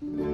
Música